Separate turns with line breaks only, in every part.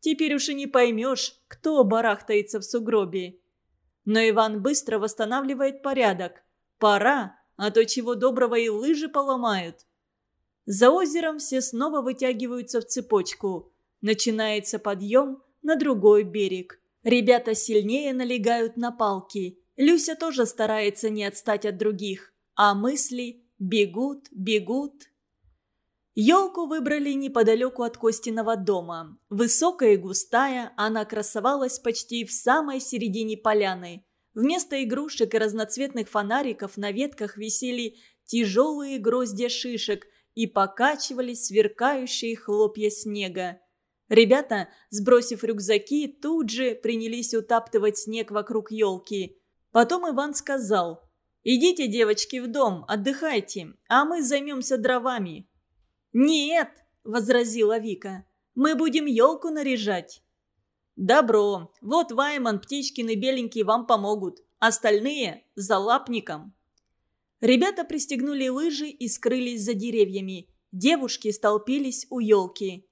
Теперь уж и не поймешь, кто барахтается в сугробе. Но Иван быстро восстанавливает порядок. Пора, а то чего доброго и лыжи поломают. За озером все снова вытягиваются в цепочку. Начинается подъем на другой берег. Ребята сильнее налегают на палки. Люся тоже старается не отстать от других. А мысли бегут, бегут. Елку выбрали неподалеку от Костиного дома. Высокая и густая, она красовалась почти в самой середине поляны. Вместо игрушек и разноцветных фонариков на ветках висели тяжелые гроздья шишек и покачивались сверкающие хлопья снега. Ребята, сбросив рюкзаки, тут же принялись утаптывать снег вокруг елки. Потом Иван сказал, «Идите, девочки, в дом, отдыхайте, а мы займемся дровами». «Нет!» – возразила Вика. «Мы будем елку наряжать». «Добро. Вот Вайман, Птичкин и Беленький вам помогут. Остальные – за лапником». Ребята пристегнули лыжи и скрылись за деревьями. Девушки столпились у елки.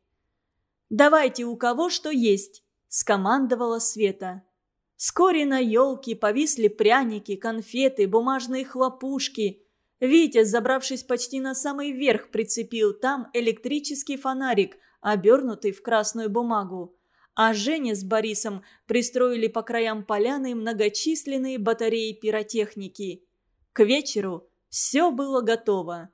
«Давайте у кого что есть», – скомандовала Света. Вскоре на елке повисли пряники, конфеты, бумажные хлопушки – Витя, забравшись почти на самый верх, прицепил там электрический фонарик, обернутый в красную бумагу. А Женя с Борисом пристроили по краям поляны многочисленные батареи пиротехники. К вечеру все было готово.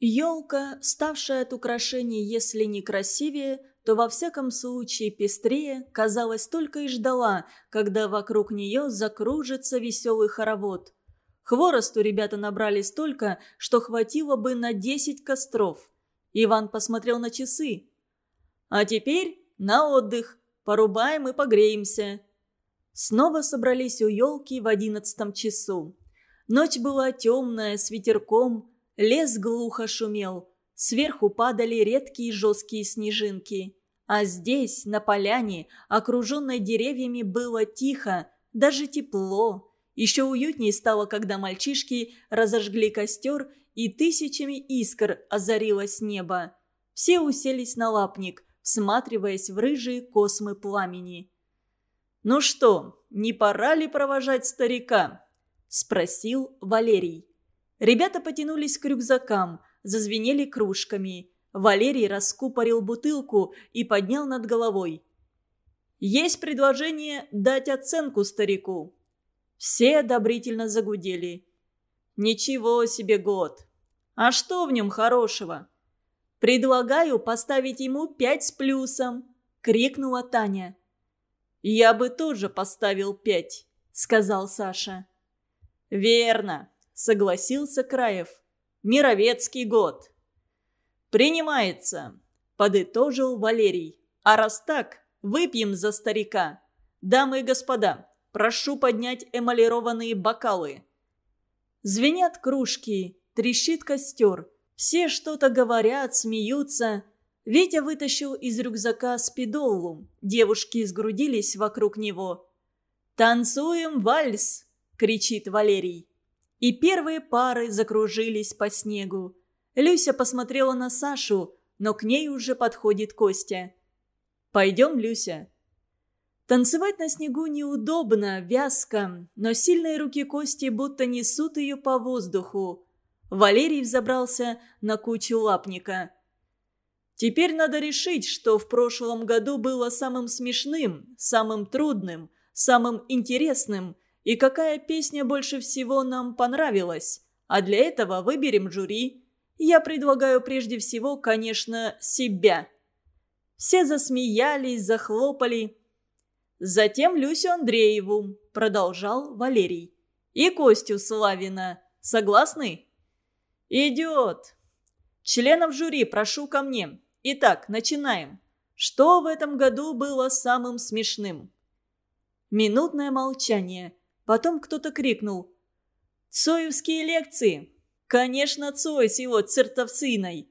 Елка, ставшая от украшений, если не красивее, то во всяком случае пестрее, казалось, только и ждала, когда вокруг нее закружится веселый хоровод. Хворосту ребята набрали столько, что хватило бы на десять костров. Иван посмотрел на часы. «А теперь на отдых. Порубаем и погреемся». Снова собрались у елки в одиннадцатом часу. Ночь была темная, с ветерком, лес глухо шумел. Сверху падали редкие жесткие снежинки. А здесь, на поляне, окруженной деревьями, было тихо, даже тепло. Еще уютнее стало, когда мальчишки разожгли костер и тысячами искр озарилось небо. Все уселись на лапник, всматриваясь в рыжие космы пламени. «Ну что, не пора ли провожать старика?» – спросил Валерий. Ребята потянулись к рюкзакам, зазвенели кружками. Валерий раскупорил бутылку и поднял над головой. «Есть предложение дать оценку старику», все одобрительно загудели. «Ничего себе год! А что в нем хорошего?» «Предлагаю поставить ему пять с плюсом!» — крикнула Таня. «Я бы тоже поставил пять», — сказал Саша. «Верно», — согласился Краев. «Мировецкий год». «Принимается», — подытожил Валерий. «А раз так, выпьем за старика. Дамы и господа, Прошу поднять эмалированные бокалы». Звенят кружки, трещит костер. Все что-то говорят, смеются. Витя вытащил из рюкзака спидолу. Девушки сгрудились вокруг него. «Танцуем вальс!» – кричит Валерий. И первые пары закружились по снегу. Люся посмотрела на Сашу, но к ней уже подходит Костя. «Пойдем, Люся?» Танцевать на снегу неудобно, вязко, но сильные руки Кости будто несут ее по воздуху. Валерий взобрался на кучу лапника. «Теперь надо решить, что в прошлом году было самым смешным, самым трудным, самым интересным, и какая песня больше всего нам понравилась. А для этого выберем жюри. Я предлагаю прежде всего, конечно, себя». Все засмеялись, захлопали. Затем Люсю Андрееву, продолжал Валерий. И Костю Славина. Согласны? Идет. Членов жюри прошу ко мне. Итак, начинаем. Что в этом году было самым смешным? Минутное молчание. Потом кто-то крикнул. «Цоевские лекции!» «Конечно, Цой с его цертовциной!»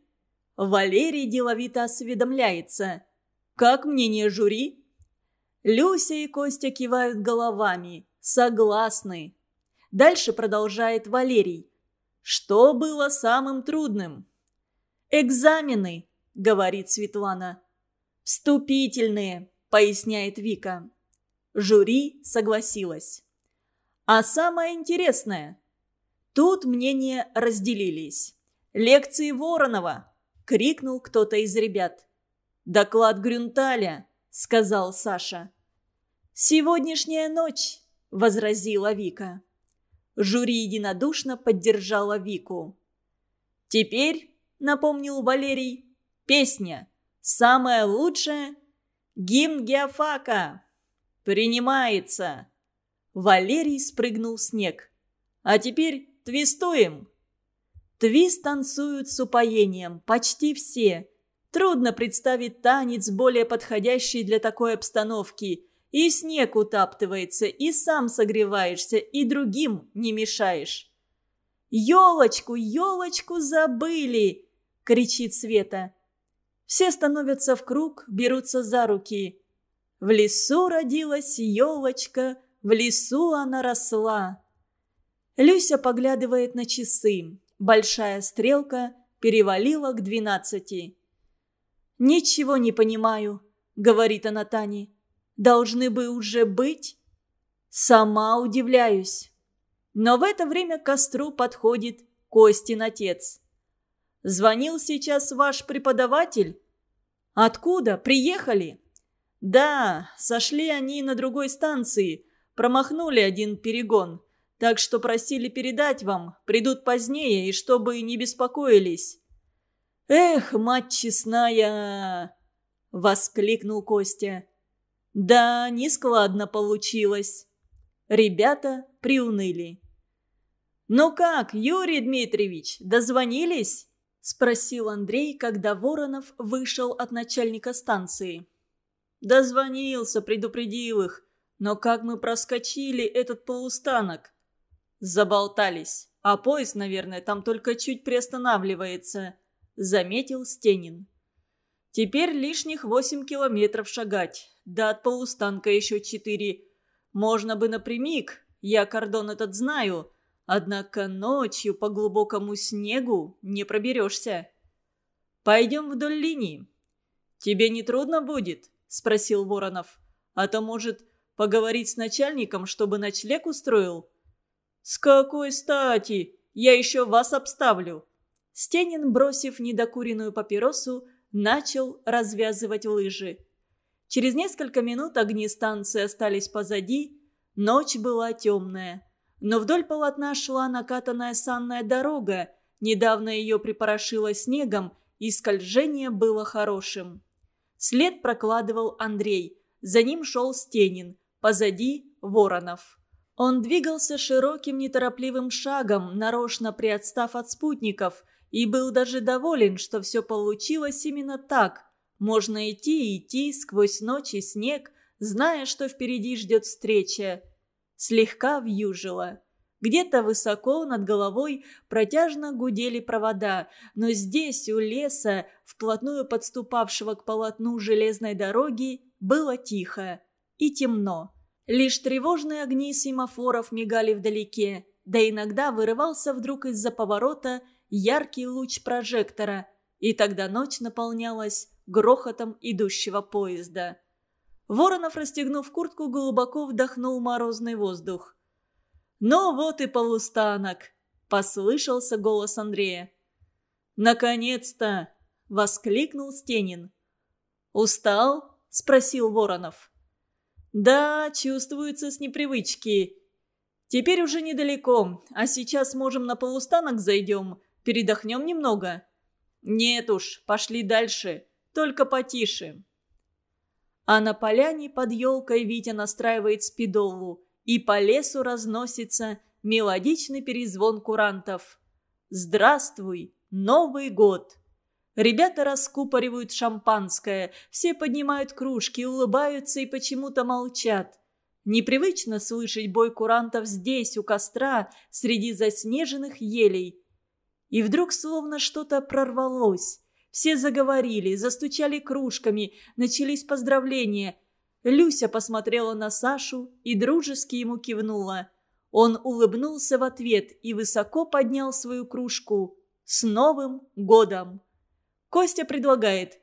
Валерий деловито осведомляется. «Как мнение жюри?» Люся и Костя кивают головами. Согласны. Дальше продолжает Валерий. Что было самым трудным? «Экзамены», — говорит Светлана. «Вступительные», — поясняет Вика. Жюри согласилась. А самое интересное. Тут мнения разделились. «Лекции Воронова!» — крикнул кто-то из ребят. «Доклад Грюнталя!» — сказал Саша. «Сегодняшняя ночь!» — возразила Вика. Жюри единодушно поддержала Вику. «Теперь», — напомнил Валерий, — «песня. Самая лучшая — гимн Геофака. Принимается». Валерий спрыгнул в снег. «А теперь твистуем». Твист танцуют с упоением, почти все. Трудно представить танец, более подходящий для такой обстановки. И снег утаптывается, и сам согреваешься, и другим не мешаешь. «Елочку, елочку забыли!» — кричит Света. Все становятся в круг, берутся за руки. В лесу родилась елочка, в лесу она росла. Люся поглядывает на часы. Большая стрелка перевалила к двенадцати. «Ничего не понимаю», — говорит она Тане. «Должны бы уже быть?» «Сама удивляюсь». Но в это время к костру подходит Костин отец. «Звонил сейчас ваш преподаватель?» «Откуда? Приехали?» «Да, сошли они на другой станции. Промахнули один перегон. Так что просили передать вам, придут позднее, и чтобы не беспокоились». «Эх, мать честная!» — воскликнул Костя. «Да, нескладно получилось». Ребята приуныли. «Ну как, Юрий Дмитриевич, дозвонились?» — спросил Андрей, когда Воронов вышел от начальника станции. «Дозвонился, предупредил их. Но как мы проскочили этот полустанок?» Заболтались. А поезд, наверное, там только чуть приостанавливается», — заметил Стенин. «Теперь лишних восемь километров шагать. Да от полустанка еще четыре. Можно бы напрямик, я кордон этот знаю. Однако ночью по глубокому снегу не проберешься. Пойдем вдоль линии. Тебе не трудно будет?» — спросил Воронов. «А то, может, поговорить с начальником, чтобы ночлег устроил?» «С какой стати? Я еще вас обставлю!» Стенин, бросив недокуренную папиросу, начал развязывать лыжи. Через несколько минут огни станции остались позади, ночь была темная. Но вдоль полотна шла накатанная санная дорога, недавно ее припорошило снегом, и скольжение было хорошим. След прокладывал Андрей, за ним шел Стенин, позади – Воронов. Он двигался широким неторопливым шагом, нарочно приотстав от спутников, и был даже доволен, что все получилось именно так. Можно идти и идти сквозь ночь и снег, зная, что впереди ждет встреча. Слегка вьюжило. Где-то высоко над головой протяжно гудели провода, но здесь, у леса, вплотную подступавшего к полотну железной дороги, было тихо и темно. Лишь тревожные огни семафоров мигали вдалеке, да иногда вырывался вдруг из-за поворота яркий луч прожектора, и тогда ночь наполнялась грохотом идущего поезда. Воронов, расстегнув куртку, глубоко вдохнул морозный воздух. «Ну вот и полустанок!» – послышался голос Андрея. «Наконец-то!» – воскликнул Стенин. «Устал?» – спросил Воронов. «Да, чувствуется с непривычки. Теперь уже недалеко, а сейчас можем на полустанок зайдем, передохнем немного». «Нет уж, пошли дальше, только потише». А на поляне под елкой Витя настраивает спидолу, и по лесу разносится мелодичный перезвон курантов. «Здравствуй, Новый год!» Ребята раскупоривают шампанское, все поднимают кружки, улыбаются и почему-то молчат. Непривычно слышать бой курантов здесь, у костра, среди заснеженных елей. И вдруг словно что-то прорвалось. Все заговорили, застучали кружками, начались поздравления. Люся посмотрела на Сашу и дружески ему кивнула. Он улыбнулся в ответ и высоко поднял свою кружку. «С Новым годом!» Костя предлагает.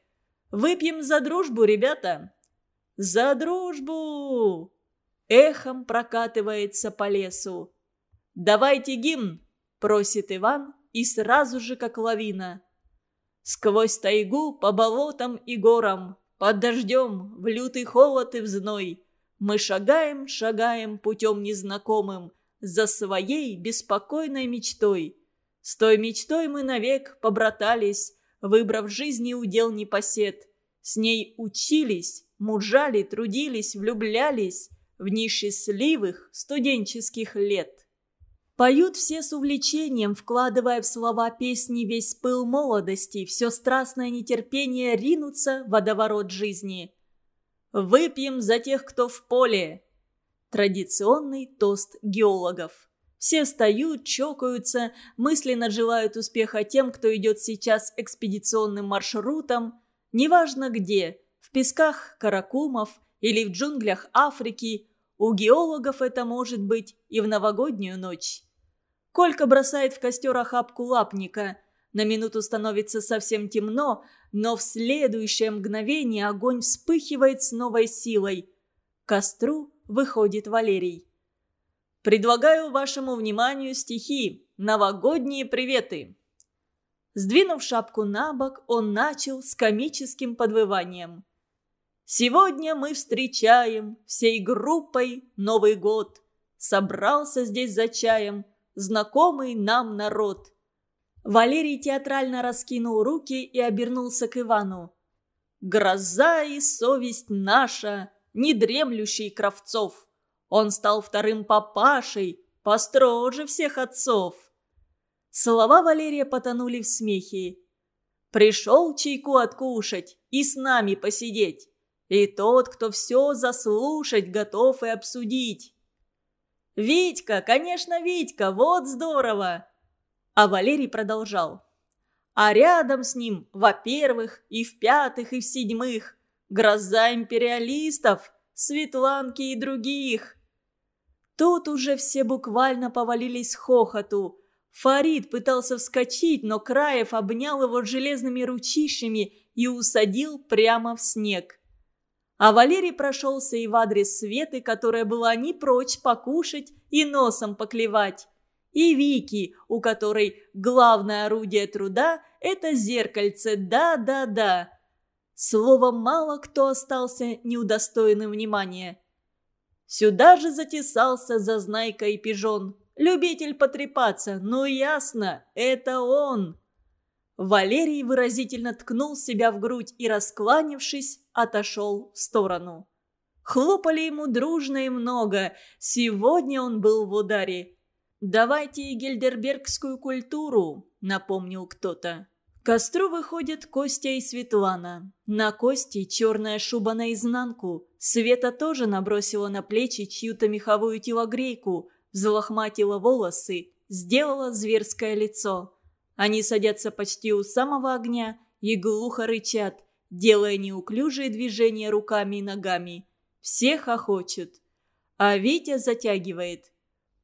«Выпьем за дружбу, ребята!» За дружбу!» Эхом прокатывается по лесу. «Давайте гимн!» – просит Иван, и сразу же как лавина. Сквозь тайгу, по болотам и горам, под дождем, в лютый холод и в зной, мы шагаем, шагаем путем незнакомым за своей беспокойной мечтой. С той мечтой мы навек побратались, выбрав жизни удел непосед. С ней учились, мужали, трудились, влюблялись в дни счастливых студенческих лет. Поют все с увлечением, вкладывая в слова песни весь пыл молодости, все страстное нетерпение ринуться в водоворот жизни. «Выпьем за тех, кто в поле!» Традиционный тост геологов. Все встают, чокаются, мысленно желают успеха тем, кто идет сейчас экспедиционным маршрутом, неважно где, в песках Каракумов или в джунглях Африки, у геологов это может быть и в новогоднюю ночь. Колька бросает в костер охапку лапника. На минуту становится совсем темно, но в следующее мгновение огонь вспыхивает с новой силой. К костру выходит Валерий. «Предлагаю вашему вниманию стихи «Новогодние приветы». Сдвинув шапку на бок, он начал с комическим подвыванием. «Сегодня мы встречаем всей группой Новый год. Собрался здесь за чаем знакомый нам народ». Валерий театрально раскинул руки и обернулся к Ивану. «Гроза и совесть наша, недремлющий Кравцов. Он стал вторым папашей, построже всех отцов». Слова Валерия потонули в смехе. «Пришел чайку откушать и с нами посидеть. И тот, кто все заслушать готов и обсудить. «Витька, конечно, Витька, вот здорово!» А Валерий продолжал. А рядом с ним, во-первых, и в-пятых, и в-седьмых, гроза империалистов, Светланки и других. Тут уже все буквально повалились хохоту. Фарид пытался вскочить, но Краев обнял его железными ручищами и усадил прямо в снег. А Валерий прошелся и в адрес Светы, которая была не прочь покушать и носом поклевать. И Вики, у которой главное орудие труда – это зеркальце, да-да-да. Словом, мало кто остался неудостоенным внимания. Сюда же затесался Зазнайка и Пижон. Любитель потрепаться, ну ясно, это он. Валерий выразительно ткнул себя в грудь и, раскланившись, отошел в сторону. Хлопали ему дружно и много. Сегодня он был в ударе. «Давайте гельдербергскую культуру», — напомнил кто-то. К костру выходят Костя и Светлана. На Косте черная шуба наизнанку. Света тоже набросила на плечи чью-то меховую телогрейку, взлохматила волосы, сделала зверское лицо. Они садятся почти у самого огня и глухо рычат, делая неуклюжие движения руками и ногами. Все хохочут. А Витя затягивает.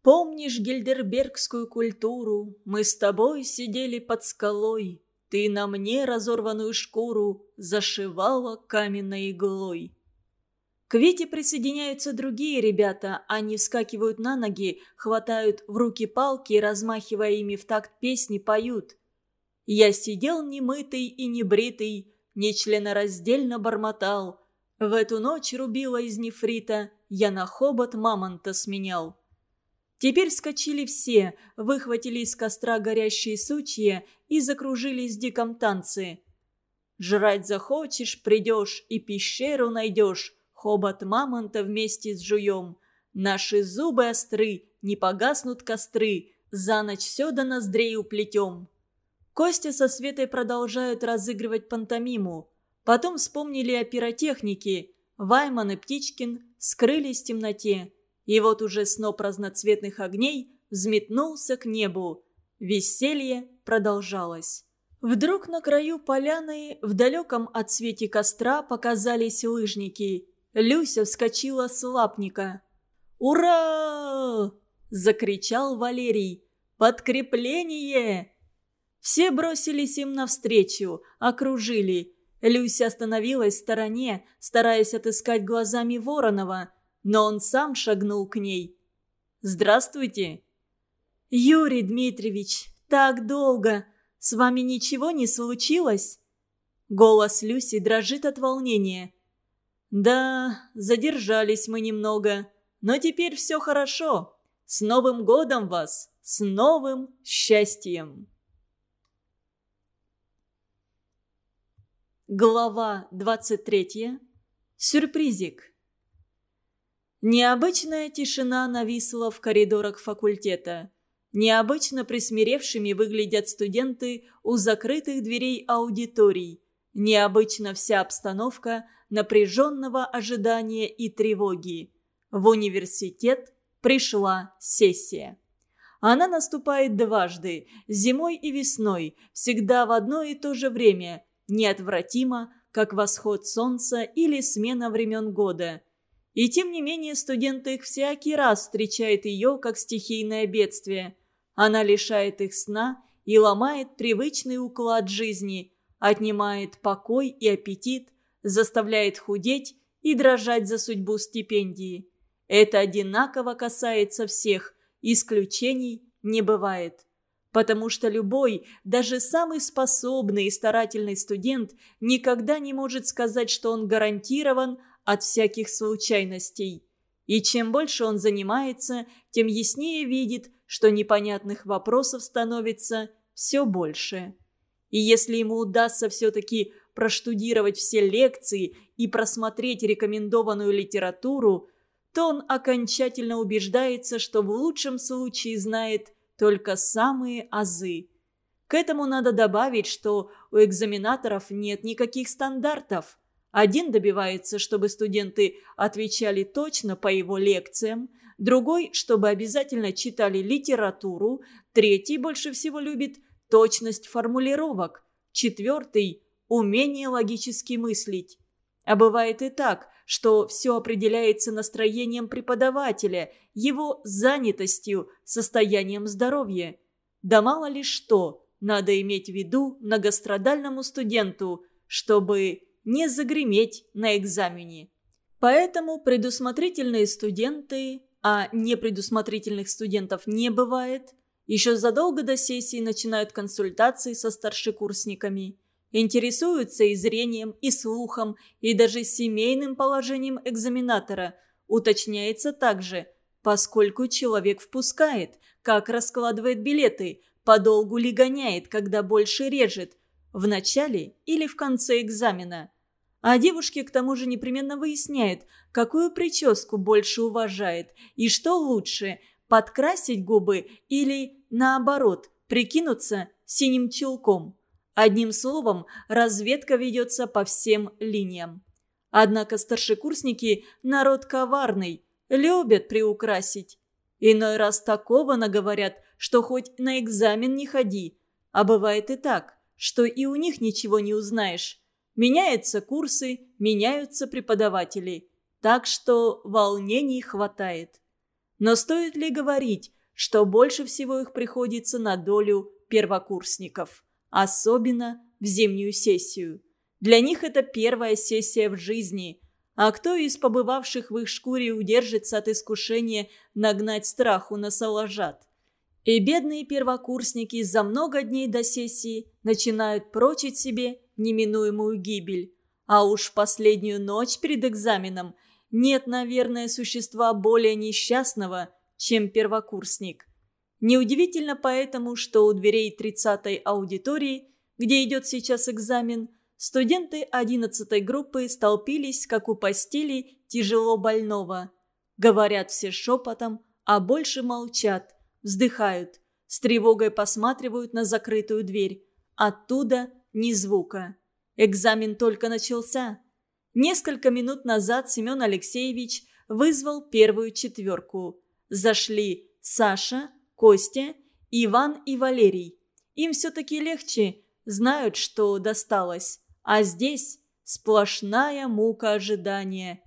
«Помнишь гельдербергскую культуру? Мы с тобой сидели под скалой. Ты на мне разорванную шкуру зашивала каменной иглой». К Вите присоединяются другие ребята. Они вскакивают на ноги, хватают в руки палки и, размахивая ими в такт песни, поют. «Я сидел немытый и небритый, нечленораздельно бормотал. В эту ночь рубила из нефрита, я на хобот мамонта сменял». Теперь вскочили все, выхватили из костра горящие сучья и закружились в диком танце. «Жрать захочешь, придешь и пещеру найдешь, Хобот мамонта вместе с жуем. Наши зубы остры, не погаснут костры, За ночь все до ноздрей уплетем. Костя со Светой продолжают разыгрывать пантомиму. Потом вспомнили о пиротехнике. Вайман и Птичкин скрылись в темноте. И вот уже сноп разноцветных огней взметнулся к небу. Веселье продолжалось. Вдруг на краю поляны, в далеком от свете костра, показались лыжники. Люся вскочила с лапника. «Ура!» – закричал Валерий. «Подкрепление!» Все бросились им навстречу, окружили. Люся остановилась в стороне, стараясь отыскать глазами Воронова, но он сам шагнул к ней. «Здравствуйте!» «Юрий Дмитриевич, так долго! С вами ничего не случилось?» Голос Люси дрожит от волнения. «Да, задержались мы немного, но теперь все хорошо. С Новым годом вас! С новым счастьем!» Глава 23. Сюрпризик. Необычная тишина нависла в коридорах факультета. Необычно присмиревшими выглядят студенты у закрытых дверей аудиторий. Необычно вся обстановка напряженного ожидания и тревоги. В университет пришла сессия. Она наступает дважды, зимой и весной, всегда в одно и то же время – неотвратимо, как восход солнца или смена времен года. И тем не менее студенты их всякий раз встречают ее как стихийное бедствие. Она лишает их сна и ломает привычный уклад жизни, отнимает покой и аппетит, заставляет худеть и дрожать за судьбу стипендии. Это одинаково касается всех, исключений не бывает потому что любой, даже самый способный и старательный студент никогда не может сказать, что он гарантирован от всяких случайностей. И чем больше он занимается, тем яснее видит, что непонятных вопросов становится все больше. И если ему удастся все-таки проштудировать все лекции и просмотреть рекомендованную литературу, то он окончательно убеждается, что в лучшем случае знает только самые азы. К этому надо добавить, что у экзаменаторов нет никаких стандартов. Один добивается, чтобы студенты отвечали точно по его лекциям, другой, чтобы обязательно читали литературу, третий больше всего любит точность формулировок, четвертый – умение логически мыслить. А бывает и так, что все определяется настроением преподавателя, его занятостью, состоянием здоровья. Да мало ли что надо иметь в виду многострадальному студенту, чтобы не загреметь на экзамене. Поэтому предусмотрительные студенты, а непредусмотрительных студентов не бывает, еще задолго до сессии начинают консультации со старшекурсниками – Интересуются и зрением, и слухом, и даже семейным положением экзаменатора. Уточняется также, поскольку человек впускает, как раскладывает билеты, подолгу ли гоняет, когда больше режет, в начале или в конце экзамена. А девушки к тому же непременно выясняют, какую прическу больше уважает и что лучше – подкрасить губы или, наоборот, прикинуться синим чулком. Одним словом, разведка ведется по всем линиям. Однако старшекурсники – народ коварный, любят приукрасить. Иной раз такого наговорят, что хоть на экзамен не ходи. А бывает и так, что и у них ничего не узнаешь. Меняются курсы, меняются преподаватели. Так что волнений хватает. Но стоит ли говорить, что больше всего их приходится на долю первокурсников? Особенно в зимнюю сессию. Для них это первая сессия в жизни. А кто из побывавших в их шкуре удержится от искушения нагнать страху на соложат? И бедные первокурсники за много дней до сессии начинают прочить себе неминуемую гибель. А уж последнюю ночь перед экзаменом нет, наверное, существа более несчастного, чем первокурсник. Неудивительно поэтому, что у дверей 30-й аудитории, где идет сейчас экзамен, студенты 11-й группы столпились, как у постели тяжело больного. Говорят все шепотом, а больше молчат, вздыхают, с тревогой посматривают на закрытую дверь. Оттуда ни звука. Экзамен только начался. Несколько минут назад Семен Алексеевич вызвал первую четверку. Зашли Саша, Костя, Иван и Валерий. Им все-таки легче, знают, что досталось. А здесь сплошная мука ожидания.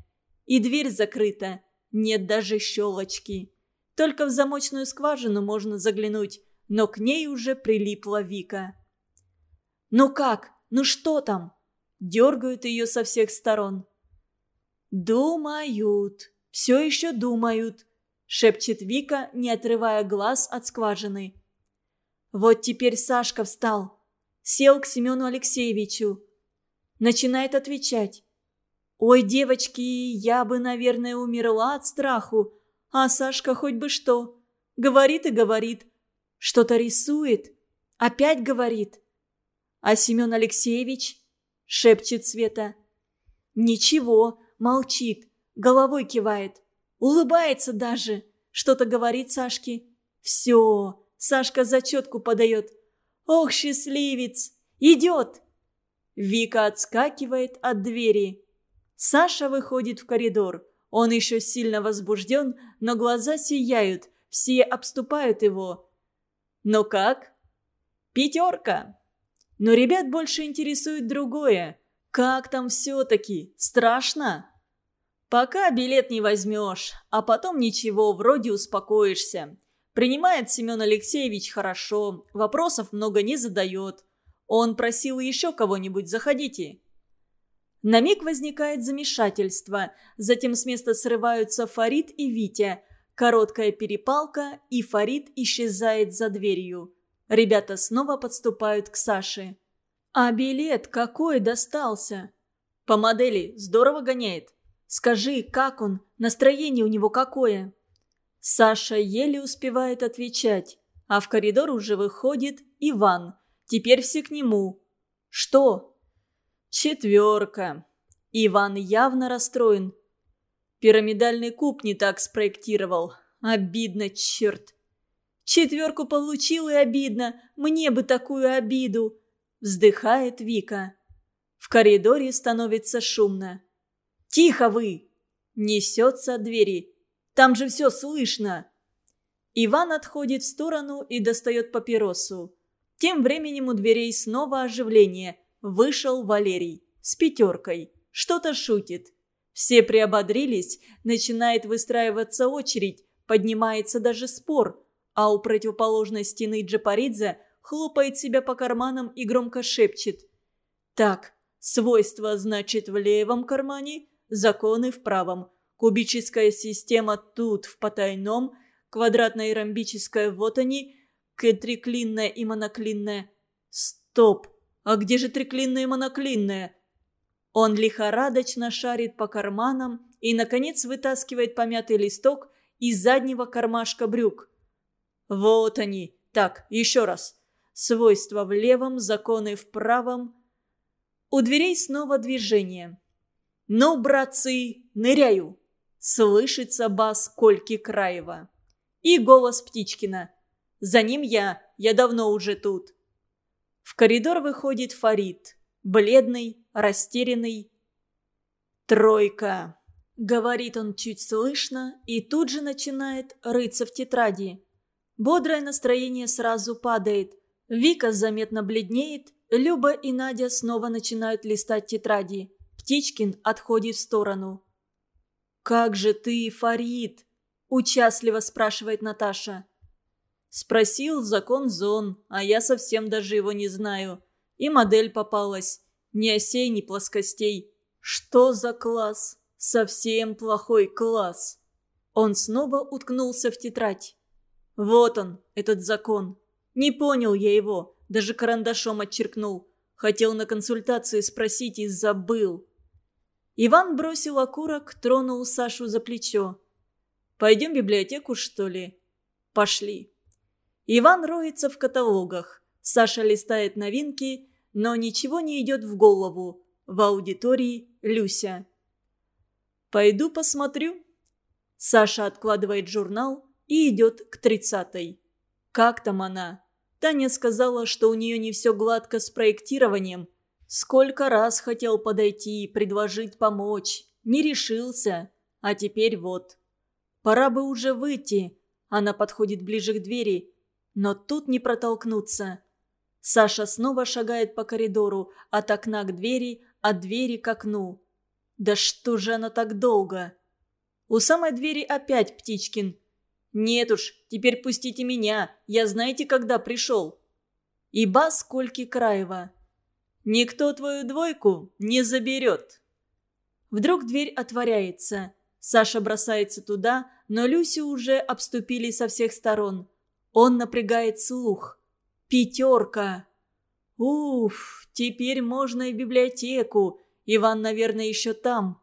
И дверь закрыта, нет даже щелочки. Только в замочную скважину можно заглянуть, но к ней уже прилипла Вика. «Ну как? Ну что там?» дергают ее со всех сторон. «Думают, все еще думают», — шепчет Вика, не отрывая глаз от скважины. Вот теперь Сашка встал, сел к Семену Алексеевичу. Начинает отвечать. «Ой, девочки, я бы, наверное, умерла от страху, а Сашка хоть бы что. Говорит и говорит. Что-то рисует. Опять говорит. А Семен Алексеевич?» — шепчет Света. «Ничего, молчит, головой кивает, улыбается даже, что-то говорит Сашке. Все, Сашка зачетку подает. Ох, счастливец! Идет!» Вика отскакивает от двери. Саша выходит в коридор. Он еще сильно возбужден, но глаза сияют, все обступают его. «Ну как?» «Пятерка!» Но ребят больше интересует другое. Как там все-таки? Страшно? Пока билет не возьмешь, а потом ничего, вроде успокоишься. Принимает Семен Алексеевич хорошо, вопросов много не задает. Он просил еще кого-нибудь, заходите. На миг возникает замешательство, затем с места срываются Фарид и Витя. Короткая перепалка, и Фарид исчезает за дверью. Ребята снова подступают к Саше. «А билет какой достался?» «По модели здорово гоняет. Скажи, как он? Настроение у него какое?» Саша еле успевает отвечать, а в коридор уже выходит Иван. Теперь все к нему. «Что?» «Четверка». Иван явно расстроен. Пирамидальный куб не так спроектировал. Обидно, черт. Четверку получил и обидно. Мне бы такую обиду. Вздыхает Вика. В коридоре становится шумно. «Тихо вы!» Несется от двери. «Там же все слышно!» Иван отходит в сторону и достает папиросу. Тем временем у дверей снова оживление. Вышел Валерий с пятеркой. Что-то шутит. Все приободрились, начинает выстраиваться очередь, поднимается даже спор – а у противоположной стены Джапаридзе хлопает себя по карманам и громко шепчет. «Так, свойства, значит, в левом кармане, законы в правом. Кубическая система тут, в потайном, квадратная и ромбическая вот они, триклинная и моноклинная. Стоп! А где же триклинная и моноклинная?» Он лихорадочно шарит по карманам и, наконец, вытаскивает помятый листок из заднего кармашка брюк. Вот они. Так, еще раз. Свойства в левом, законы в правом. У дверей снова движение. «Ну, братцы, ныряю!» Слышится бас Кольки Краева. И голос Птичкина. «За ним я, я давно уже тут». В коридор выходит Фарид. Бледный, растерянный. «Тройка!» — говорит он чуть слышно и тут же начинает рыться в тетради. Бодрое настроение сразу падает. Вика заметно бледнеет. Люба и Надя снова начинают листать тетради. Птичкин отходит в сторону. «Как же ты, Фарид?» – участливо спрашивает Наташа. Спросил закон зон, а я совсем даже его не знаю. И модель попалась. Ни осей, ни плоскостей. Что за класс? Совсем плохой класс. Он снова уткнулся в тетрадь. Вот он, этот закон. Не понял я его, даже карандашом отчеркнул. Хотел на консультации спросить и забыл. Иван бросил окурок, тронул Сашу за плечо. «Пойдем в библиотеку, что ли?» «Пошли». Иван роется в каталогах. Саша листает новинки, но ничего не идет в голову. В аудитории Люся. «Пойду посмотрю». Саша откладывает журнал, и идет к тридцатой. Как там она? Таня сказала, что у нее не все гладко с проектированием. Сколько раз хотел подойти предложить помочь. Не решился. А теперь вот. Пора бы уже выйти. Она подходит ближе к двери. Но тут не протолкнуться. Саша снова шагает по коридору, от окна к двери, от двери к окну. Да что же она так долго? У самой двери опять Птичкин. «Нет уж, теперь пустите меня, я знаете, когда пришел?» И бас Кольки Краева. Никто твою двойку не заберет. Вдруг дверь отворяется. Саша бросается туда, но Люсю уже обступили со всех сторон. Он напрягает слух. «Пятерка!» «Уф, теперь можно и библиотеку. Иван, наверное, еще там».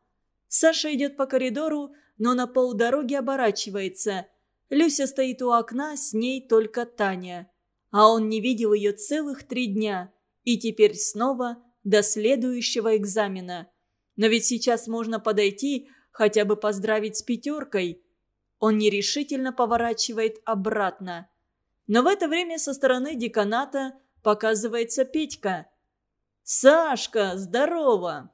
Саша идет по коридору, но на полдороги оборачивается. Люся стоит у окна, с ней только Таня. А он не видел ее целых три дня. И теперь снова до следующего экзамена. Но ведь сейчас можно подойти, хотя бы поздравить с пятеркой. Он нерешительно поворачивает обратно. Но в это время со стороны деканата показывается Петька. «Сашка, здорово!»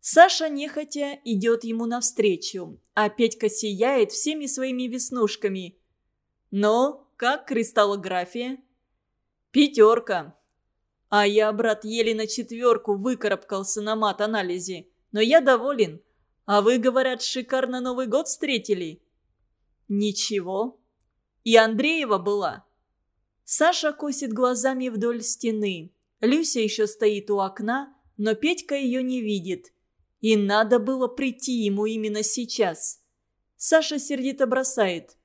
Саша нехотя идет ему навстречу, а Петька сияет всеми своими веснушками. «Но как кристаллография?» «Пятерка. А я, брат, еле на четверку выкарабкался на мат-анализе. Но я доволен. А вы, говорят, шикарно Новый год встретили?» «Ничего. И Андреева была». Саша косит глазами вдоль стены. Люся еще стоит у окна, но Петька ее не видит. И надо было прийти ему именно сейчас. Саша сердито бросает.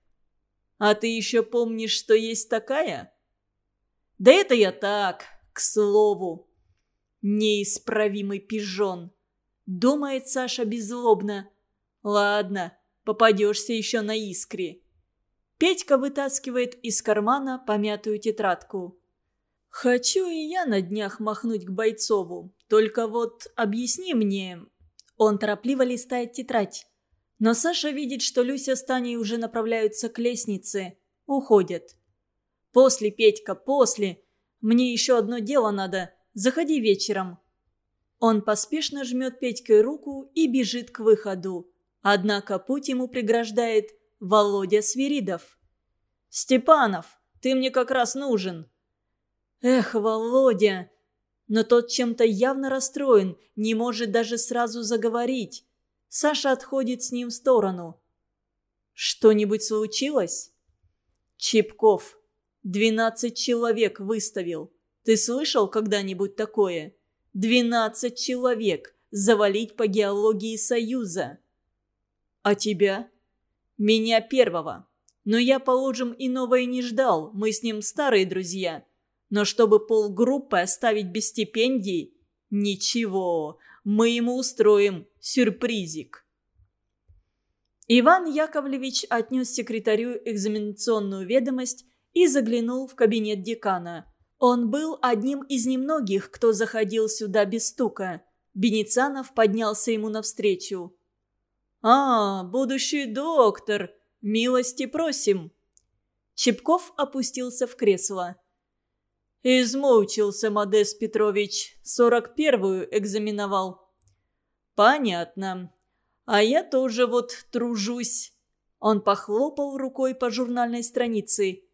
«А ты еще помнишь, что есть такая?» «Да это я так, к слову». «Неисправимый пижон», — думает Саша беззлобно. «Ладно, попадешься еще на искре». Петька вытаскивает из кармана помятую тетрадку. «Хочу и я на днях махнуть к Бойцову. Только вот объясни мне, он торопливо листает тетрадь. Но Саша видит, что Люся с Таней уже направляются к лестнице. Уходят. «После, Петька, после. Мне еще одно дело надо. Заходи вечером». Он поспешно жмет Петькой руку и бежит к выходу. Однако путь ему преграждает Володя Свиридов. «Степанов, ты мне как раз нужен». «Эх, Володя, но тот чем-то явно расстроен, не может даже сразу заговорить. Саша отходит с ним в сторону. «Что-нибудь случилось?» «Чепков. Двенадцать человек выставил. Ты слышал когда-нибудь такое? Двенадцать человек. Завалить по геологии Союза». «А тебя?» «Меня первого. Но я, положим, иного и не ждал. Мы с ним старые друзья. Но чтобы полгруппы оставить без стипендий... Ничего, мы ему устроим сюрпризик. Иван Яковлевич отнес секретарю экзаменационную ведомость и заглянул в кабинет декана. Он был одним из немногих, кто заходил сюда без стука. Беницанов поднялся ему навстречу. «А, будущий доктор! Милости просим!» Чепков опустился в кресло. «Измучился Модес Петрович, сорок первую экзаменовал». «Понятно. А я тоже вот тружусь». Он похлопал рукой по журнальной странице.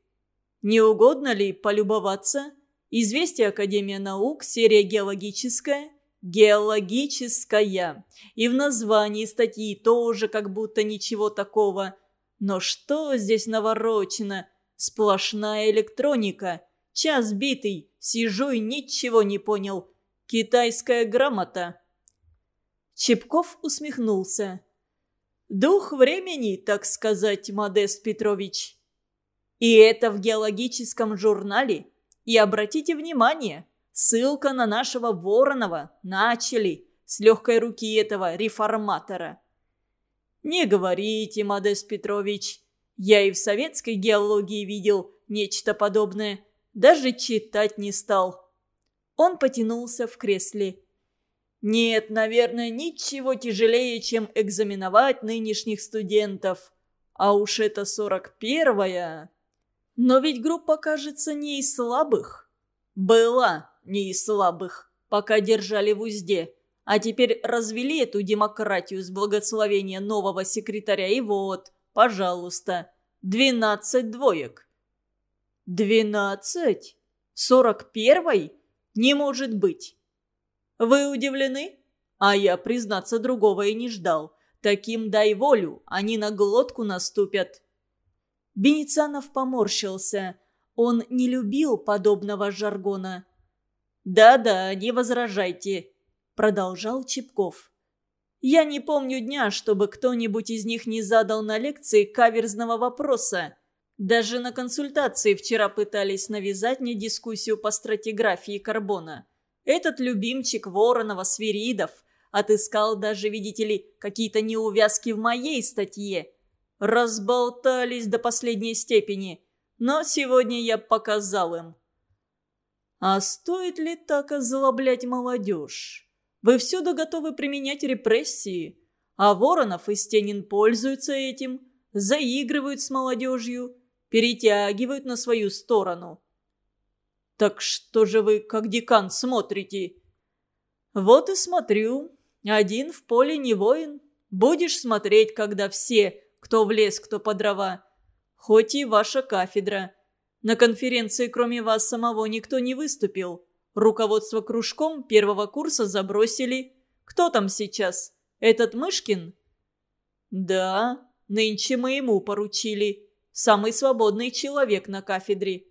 «Не угодно ли полюбоваться? Известие Академия наук, серия геологическая». «Геологическая». И в названии статьи тоже как будто ничего такого. Но что здесь наворочено? Сплошная электроника. Час битый, сижу и ничего не понял. Китайская грамота». Чепков усмехнулся. «Дух времени, так сказать, Модест Петрович». «И это в геологическом журнале. И обратите внимание, ссылка на нашего Воронова. Начали. С легкой руки этого реформатора». «Не говорите, Модест Петрович. Я и в советской геологии видел нечто подобное. Даже читать не стал. Он потянулся в кресле. Нет, наверное, ничего тяжелее, чем экзаменовать нынешних студентов. А уж это сорок первая. Но ведь группа, кажется, не из слабых. Была не из слабых, пока держали в узде. А теперь развели эту демократию с благословения нового секретаря, и вот, пожалуйста, двенадцать двоек. «Двенадцать? Сорок первой? Не может быть!» «Вы удивлены?» А я, признаться, другого и не ждал. Таким дай волю, они на глотку наступят. Беницанов поморщился. Он не любил подобного жаргона. «Да-да, не возражайте», – продолжал Чепков. «Я не помню дня, чтобы кто-нибудь из них не задал на лекции каверзного вопроса. Даже на консультации вчера пытались навязать мне дискуссию по стратиграфии карбона. Этот любимчик Воронова, Свиридов, отыскал даже, видите ли, какие-то неувязки в моей статье. Разболтались до последней степени, но сегодня я показал им. А стоит ли так озлоблять молодежь? Вы всюду готовы применять репрессии, а Воронов и Стенин пользуются этим, заигрывают с молодежью, перетягивают на свою сторону. «Так что же вы, как декан, смотрите?» «Вот и смотрю. Один в поле не воин. Будешь смотреть, когда все, кто в лес, кто по дрова. Хоть и ваша кафедра. На конференции кроме вас самого никто не выступил. Руководство кружком первого курса забросили. Кто там сейчас? Этот Мышкин?» «Да, нынче мы ему поручили самый свободный человек на кафедре».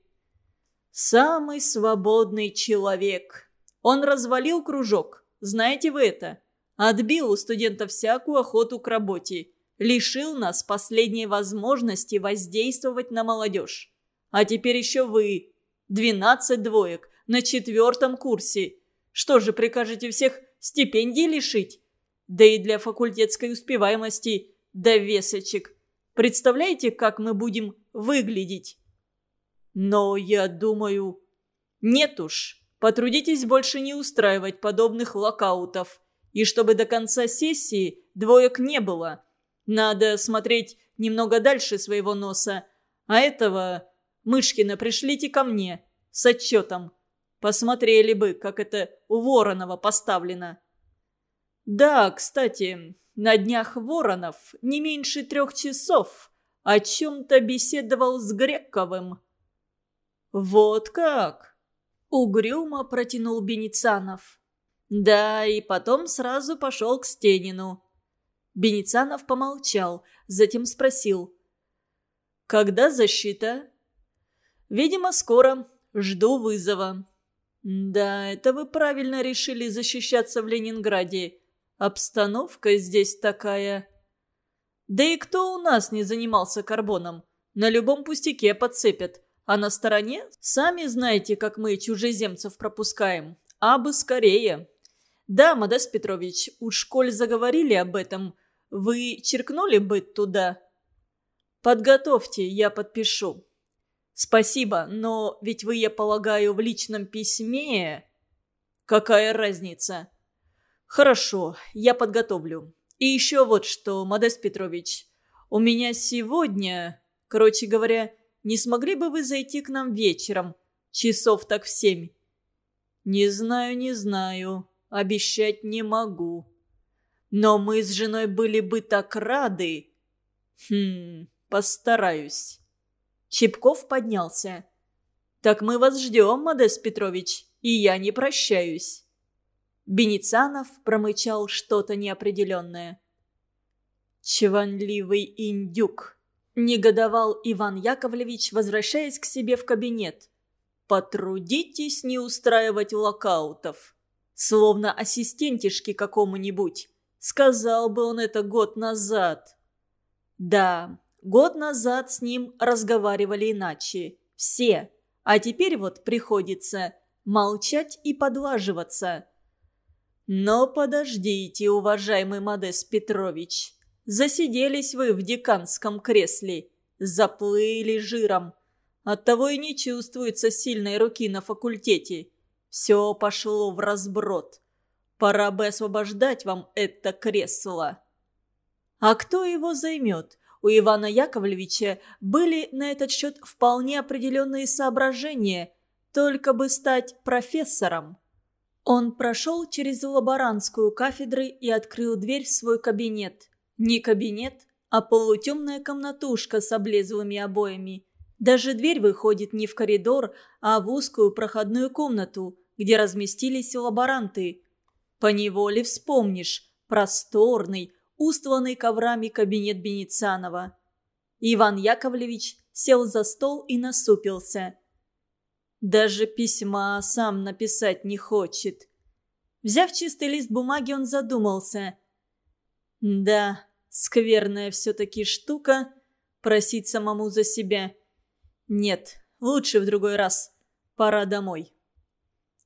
«Самый свободный человек. Он развалил кружок. Знаете вы это? Отбил у студентов всякую охоту к работе. Лишил нас последней возможности воздействовать на молодежь. А теперь еще вы. Двенадцать двоек на четвертом курсе. Что же, прикажете всех стипендий лишить? Да и для факультетской успеваемости довесочек. Представляете, как мы будем выглядеть? Но я думаю... Нет уж, потрудитесь больше не устраивать подобных локаутов. И чтобы до конца сессии двоек не было. Надо смотреть немного дальше своего носа. А этого Мышкина пришлите ко мне с отчетом. Посмотрели бы, как это у Воронова поставлено. Да, кстати, на днях Воронов не меньше трех часов о чем-то беседовал с Грековым. «Вот как?» — угрюмо протянул Беницанов. Да, и потом сразу пошел к Стенину. Беницанов помолчал, затем спросил. «Когда защита?» «Видимо, скоро. Жду вызова». «Да, это вы правильно решили защищаться в Ленинграде. Обстановка здесь такая...» «Да и кто у нас не занимался карбоном? На любом пустяке подцепят. А на стороне, сами знаете, как мы чужеземцев пропускаем. А бы скорее. Да, Модест Петрович, уж коль заговорили об этом, вы черкнули бы туда? Подготовьте, я подпишу. Спасибо, но ведь вы, я полагаю, в личном письме... Какая разница? Хорошо, я подготовлю. И еще вот что, Модест Петрович. У меня сегодня... Короче говоря, не смогли бы вы зайти к нам вечером? Часов так в семь. Не знаю, не знаю. Обещать не могу. Но мы с женой были бы так рады. Хм, постараюсь. Чепков поднялся. «Так мы вас ждем, Модест Петрович, и я не прощаюсь». Беницанов промычал что-то неопределенное. «Чванливый индюк», – негодовал Иван Яковлевич, возвращаясь к себе в кабинет. «Потрудитесь не устраивать локаутов» словно ассистентишке какому-нибудь. Сказал бы он это год назад. Да, год назад с ним разговаривали иначе. Все. А теперь вот приходится молчать и подлаживаться. Но подождите, уважаемый Модес Петрович. Засиделись вы в деканском кресле. Заплыли жиром. Оттого и не чувствуется сильной руки на факультете. Все пошло в разброд. Пора бы освобождать вам это кресло. А кто его займет? У Ивана Яковлевича были на этот счет вполне определенные соображения, только бы стать профессором. Он прошел через лаборантскую кафедры и открыл дверь в свой кабинет. Не кабинет, а полутемная комнатушка с облезлыми обоями. Даже дверь выходит не в коридор, а в узкую проходную комнату, где разместились лаборанты. Поневоле вспомнишь просторный, устланный коврами кабинет Беницанова. Иван Яковлевич сел за стол и насупился. Даже письма сам написать не хочет. Взяв чистый лист бумаги, он задумался. Да, скверная все-таки штука просить самому за себя. Нет, лучше в другой раз. Пора домой.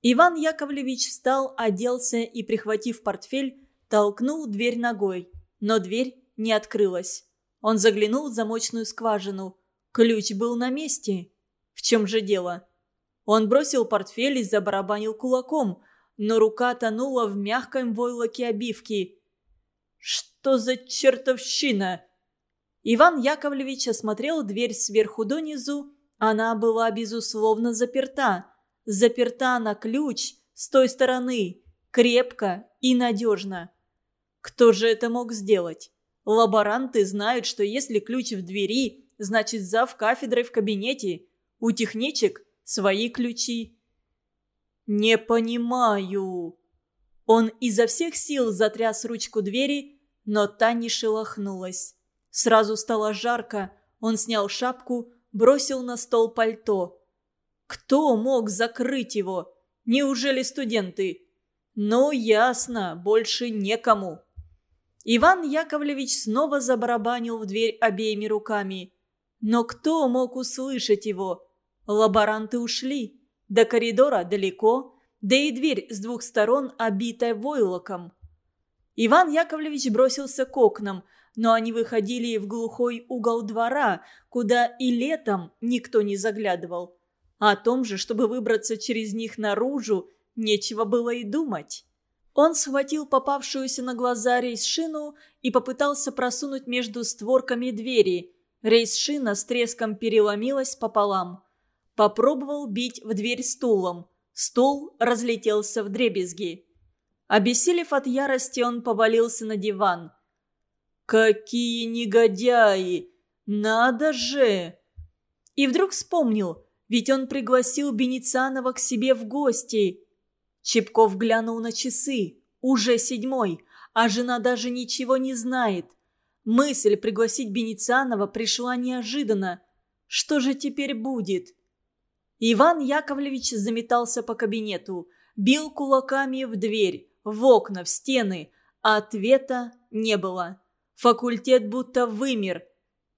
Иван Яковлевич встал, оделся и, прихватив портфель, толкнул дверь ногой. Но дверь не открылась. Он заглянул в замочную скважину. Ключ был на месте. В чем же дело? Он бросил портфель и забарабанил кулаком, но рука тонула в мягком войлоке обивки. «Что за чертовщина?» Иван Яковлевич осмотрел дверь сверху донизу. Она была, безусловно, заперта. Заперта на ключ с той стороны, крепко и надежно. Кто же это мог сделать? Лаборанты знают, что если ключ в двери, значит зав кафедрой в кабинете. У техничек свои ключи. «Не понимаю». Он изо всех сил затряс ручку двери, но та не шелохнулась. Сразу стало жарко, он снял шапку, бросил на стол пальто. Кто мог закрыть его? Неужели студенты? Ну, ясно, больше некому. Иван Яковлевич снова забарабанил в дверь обеими руками. Но кто мог услышать его? Лаборанты ушли. До коридора далеко, да и дверь с двух сторон обитая войлоком. Иван Яковлевич бросился к окнам, но они выходили в глухой угол двора, куда и летом никто не заглядывал. А о том же, чтобы выбраться через них наружу, нечего было и думать. Он схватил попавшуюся на глаза рейс-шину и попытался просунуть между створками двери. Рейс-шина с треском переломилась пополам. Попробовал бить в дверь стулом. Стул разлетелся в дребезги. Обессилев от ярости, он повалился на диван. «Какие негодяи! Надо же!» И вдруг вспомнил, ведь он пригласил Беницанова к себе в гости. Чепков глянул на часы. Уже седьмой, а жена даже ничего не знает. Мысль пригласить Беницанова пришла неожиданно. Что же теперь будет? Иван Яковлевич заметался по кабинету, бил кулаками в дверь, в окна, в стены, а ответа не было. Факультет будто вымер.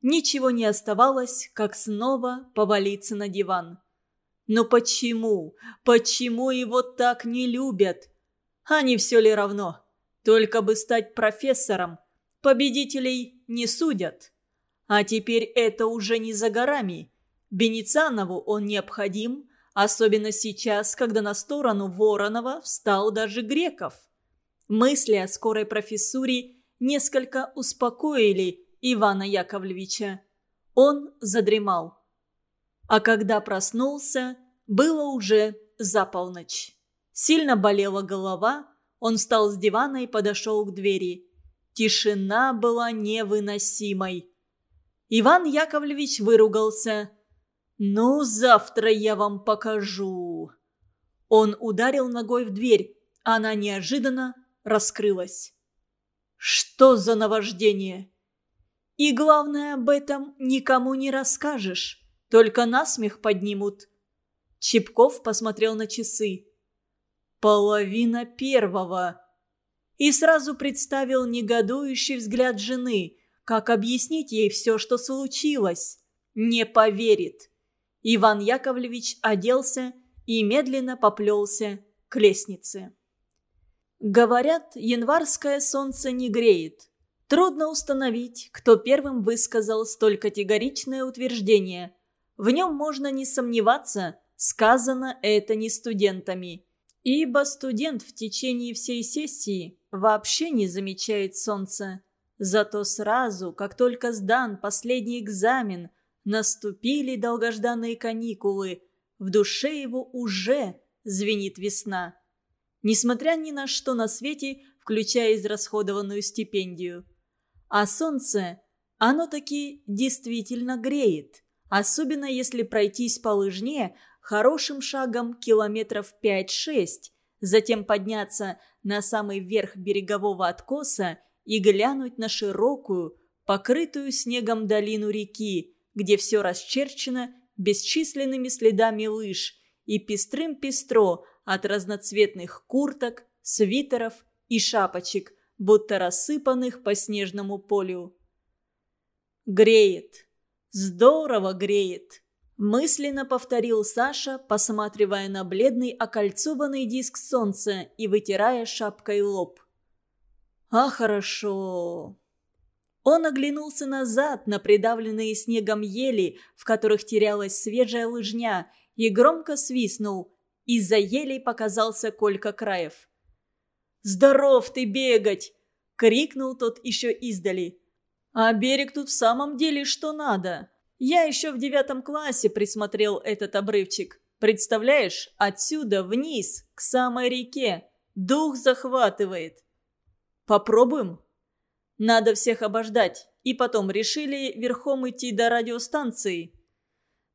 Ничего не оставалось, как снова повалиться на диван. Но почему? Почему его так не любят? А не все ли равно? Только бы стать профессором. Победителей не судят. А теперь это уже не за горами. Беницанову он необходим, особенно сейчас, когда на сторону Воронова встал даже Греков. Мысли о скорой профессуре несколько успокоили Ивана Яковлевича. Он задремал. А когда проснулся, было уже за полночь. Сильно болела голова, он встал с дивана и подошел к двери. Тишина была невыносимой. Иван Яковлевич выругался. «Ну, завтра я вам покажу». Он ударил ногой в дверь. Она неожиданно раскрылась. «Что за наваждение?» «И главное, об этом никому не расскажешь. Только насмех поднимут». Чепков посмотрел на часы. «Половина первого». И сразу представил негодующий взгляд жены, как объяснить ей все, что случилось. Не поверит. Иван Яковлевич оделся и медленно поплелся к лестнице. Говорят, январское солнце не греет. Трудно установить, кто первым высказал столь категоричное утверждение. В нем можно не сомневаться, сказано это не студентами. Ибо студент в течение всей сессии вообще не замечает солнца. Зато сразу, как только сдан последний экзамен, наступили долгожданные каникулы, в душе его уже звенит весна несмотря ни на что на свете, включая израсходованную стипендию. А солнце, оно таки действительно греет, особенно если пройтись по лыжне хорошим шагом километров 5-6, затем подняться на самый верх берегового откоса и глянуть на широкую, покрытую снегом долину реки, где все расчерчено бесчисленными следами лыж, и пестрым-пестро от разноцветных курток, свитеров и шапочек, будто рассыпанных по снежному полю. «Греет! Здорово греет!» Мысленно повторил Саша, посматривая на бледный окольцованный диск солнца и вытирая шапкой лоб. «А хорошо!» Он оглянулся назад на придавленные снегом ели, в которых терялась свежая лыжня, и громко свистнул. Из-за елей показался Колька Краев. «Здоров ты бегать!» — крикнул тот еще издали. «А берег тут в самом деле что надо. Я еще в девятом классе присмотрел этот обрывчик. Представляешь, отсюда вниз, к самой реке. Дух захватывает. Попробуем?» Надо всех обождать. И потом решили верхом идти до радиостанции.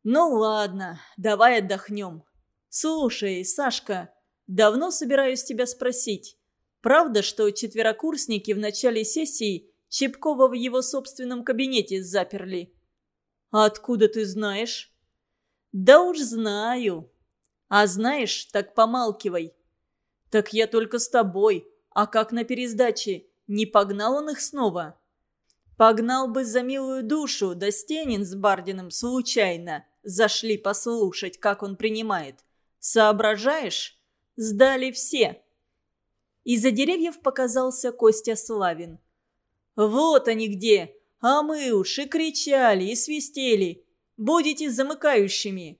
Ну ладно, давай отдохнем. Слушай, Сашка, давно собираюсь тебя спросить. Правда, что четверокурсники в начале сессии Чепкова в его собственном кабинете заперли? А откуда ты знаешь? Да уж знаю. А знаешь, так помалкивай. Так я только с тобой. А как на пересдаче? Не погнал он их снова? Погнал бы за милую душу, да Стенин с Бардиным случайно зашли послушать, как он принимает. Соображаешь? Сдали все. Из-за деревьев показался Костя Славин. «Вот они где! А мы уж и кричали, и свистели. Будете замыкающими!»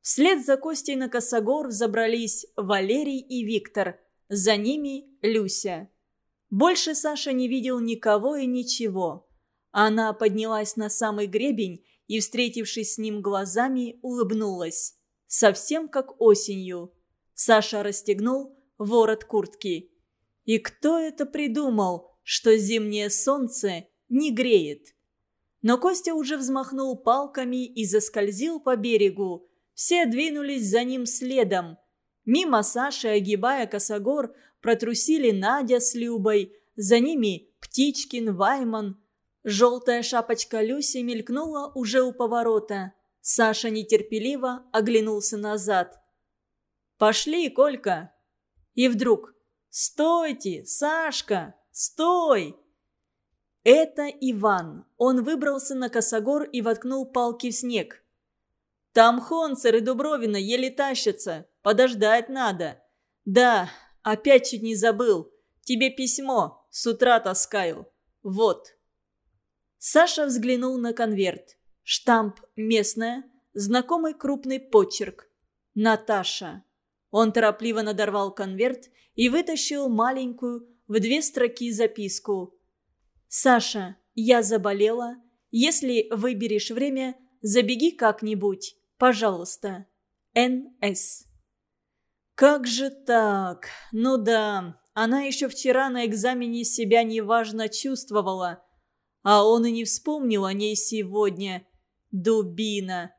Вслед за Костей на косогор забрались Валерий и Виктор. За ними Люся. Больше Саша не видел никого и ничего. Она поднялась на самый гребень и, встретившись с ним глазами, улыбнулась. Совсем как осенью. Саша расстегнул ворот куртки. И кто это придумал, что зимнее солнце не греет? Но Костя уже взмахнул палками и заскользил по берегу. Все двинулись за ним следом. Мимо Саши, огибая косогор, протрусили Надя с Любой, за ними Птичкин, Вайман. Желтая шапочка Люси мелькнула уже у поворота. Саша нетерпеливо оглянулся назад. «Пошли, Колька!» И вдруг «Стойте, Сашка! Стой!» Это Иван. Он выбрался на косогор и воткнул палки в снег. «Там Хонцер и Дубровина еле тащатся. Подождать надо. Да, Опять чуть не забыл. Тебе письмо. С утра таскаю. Вот». Саша взглянул на конверт. Штамп «Местная», знакомый крупный почерк. «Наташа». Он торопливо надорвал конверт и вытащил маленькую в две строки записку. «Саша, я заболела. Если выберешь время, забеги как-нибудь. Пожалуйста. Н.С.» Как же так? Ну да, она еще вчера на экзамене себя неважно чувствовала. А он и не вспомнил о ней сегодня. Дубина.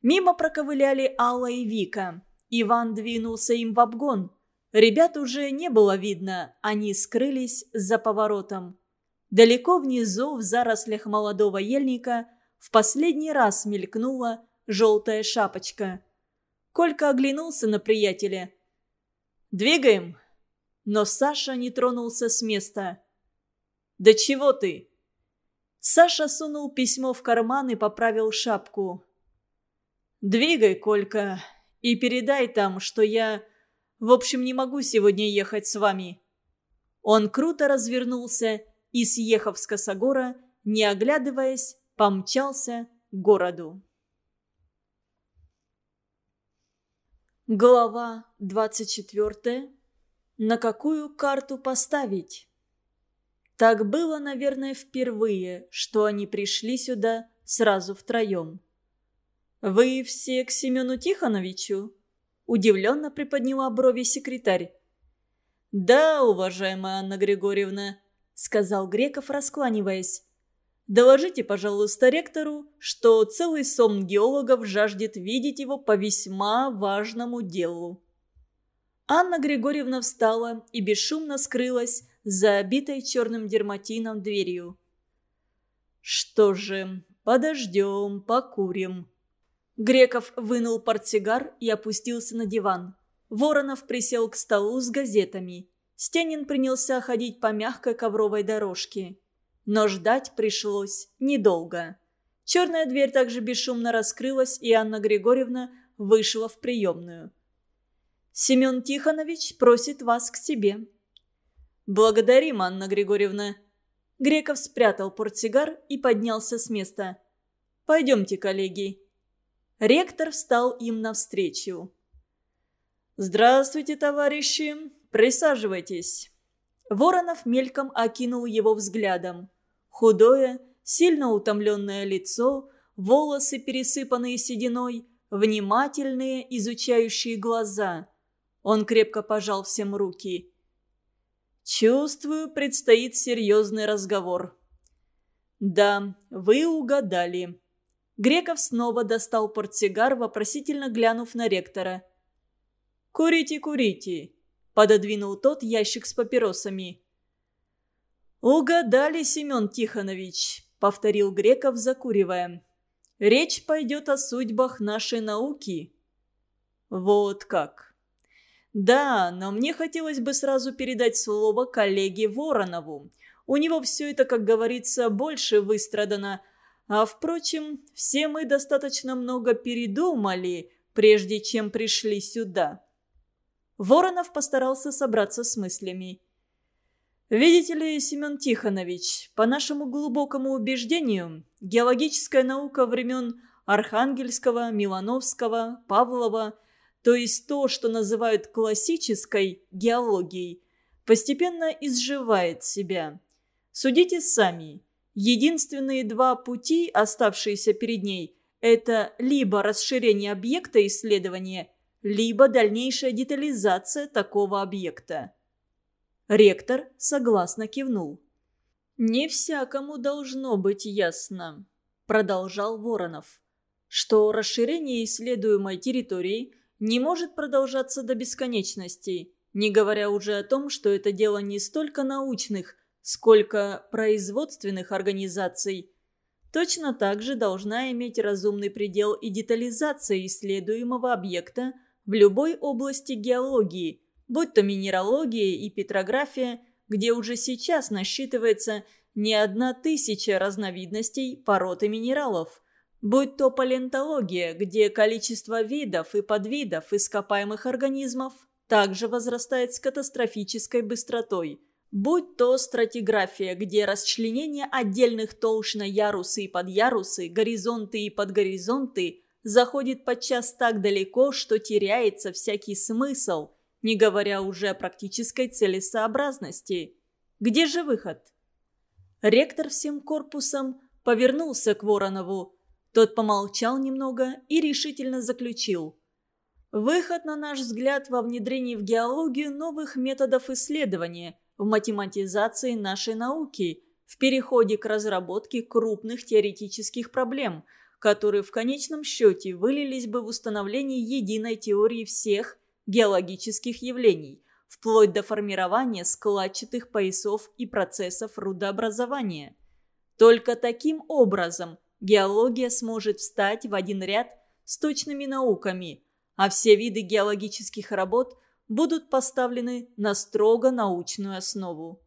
Мимо проковыляли Алла и Вика. Иван двинулся им в обгон. Ребят уже не было видно, они скрылись за поворотом. Далеко внизу, в зарослях молодого ельника, в последний раз мелькнула желтая шапочка – Колька оглянулся на приятеля. «Двигаем?» Но Саша не тронулся с места. «Да чего ты?» Саша сунул письмо в карман и поправил шапку. «Двигай, Колька, и передай там, что я... В общем, не могу сегодня ехать с вами». Он круто развернулся и, съехав с косогора, не оглядываясь, помчался к городу. Глава 24. На какую карту поставить? Так было, наверное, впервые, что они пришли сюда сразу втроем. «Вы все к Семену Тихоновичу?» Удивленно приподняла брови секретарь. «Да, уважаемая Анна Григорьевна», — сказал Греков, раскланиваясь. Доложите, пожалуйста, ректору, что целый сом геологов жаждет видеть его по весьма важному делу». Анна Григорьевна встала и бесшумно скрылась за обитой черным дерматином дверью. «Что же, подождем, покурим». Греков вынул портсигар и опустился на диван. Воронов присел к столу с газетами. Стенин принялся ходить по мягкой ковровой дорожке. Но ждать пришлось недолго. Черная дверь также бесшумно раскрылась, и Анна Григорьевна вышла в приемную. «Семен Тихонович просит вас к себе». «Благодарим, Анна Григорьевна». Греков спрятал портсигар и поднялся с места. «Пойдемте, коллеги». Ректор встал им навстречу. «Здравствуйте, товарищи. Присаживайтесь». Воронов мельком окинул его взглядом. Худое, сильно утомленное лицо, волосы, пересыпанные сединой, внимательные, изучающие глаза. Он крепко пожал всем руки. «Чувствую, предстоит серьезный разговор». «Да, вы угадали». Греков снова достал портсигар, вопросительно глянув на ректора. «Курите, курите», – пододвинул тот ящик с папиросами. «Угадали, Семен Тихонович», – повторил Греков, закуривая. «Речь пойдет о судьбах нашей науки». «Вот как». «Да, но мне хотелось бы сразу передать слово коллеге Воронову. У него все это, как говорится, больше выстрадано. А, впрочем, все мы достаточно много передумали, прежде чем пришли сюда». Воронов постарался собраться с мыслями. Видите ли, Семен Тихонович, по нашему глубокому убеждению, геологическая наука времен Архангельского, Милановского, Павлова, то есть то, что называют классической геологией, постепенно изживает себя. Судите сами. Единственные два пути, оставшиеся перед ней, это либо расширение объекта исследования, либо дальнейшая детализация такого объекта. Ректор согласно кивнул. «Не всякому должно быть ясно», – продолжал Воронов, «что расширение исследуемой территории не может продолжаться до бесконечности, не говоря уже о том, что это дело не столько научных, сколько производственных организаций. Точно так же должна иметь разумный предел и детализация исследуемого объекта в любой области геологии – будь то минералогия и петрография, где уже сейчас насчитывается не одна тысяча разновидностей пород и минералов, будь то палеонтология, где количество видов и подвидов ископаемых организмов также возрастает с катастрофической быстротой, будь то стратиграфия, где расчленение отдельных толщ на ярусы и подярусы, горизонты и подгоризонты заходит подчас так далеко, что теряется всякий смысл – не говоря уже о практической целесообразности. Где же выход? Ректор всем корпусом повернулся к Воронову. Тот помолчал немного и решительно заключил. Выход, на наш взгляд, во внедрении в геологию новых методов исследования, в математизации нашей науки, в переходе к разработке крупных теоретических проблем, которые в конечном счете вылились бы в установление единой теории всех геологических явлений, вплоть до формирования складчатых поясов и процессов рудообразования. Только таким образом геология сможет встать в один ряд с точными науками, а все виды геологических работ будут поставлены на строго научную основу.